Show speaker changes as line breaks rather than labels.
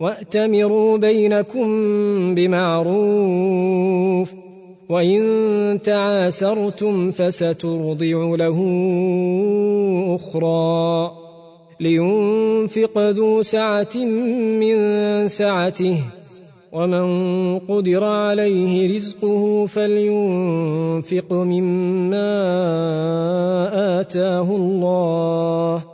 وأتمروا بينكم بمعروف وإن تعاسرتم فسترضع له أخرى لينفق ذو سعة من سعته ومن قدر عليه رزقه فلينفق مما آتاه الله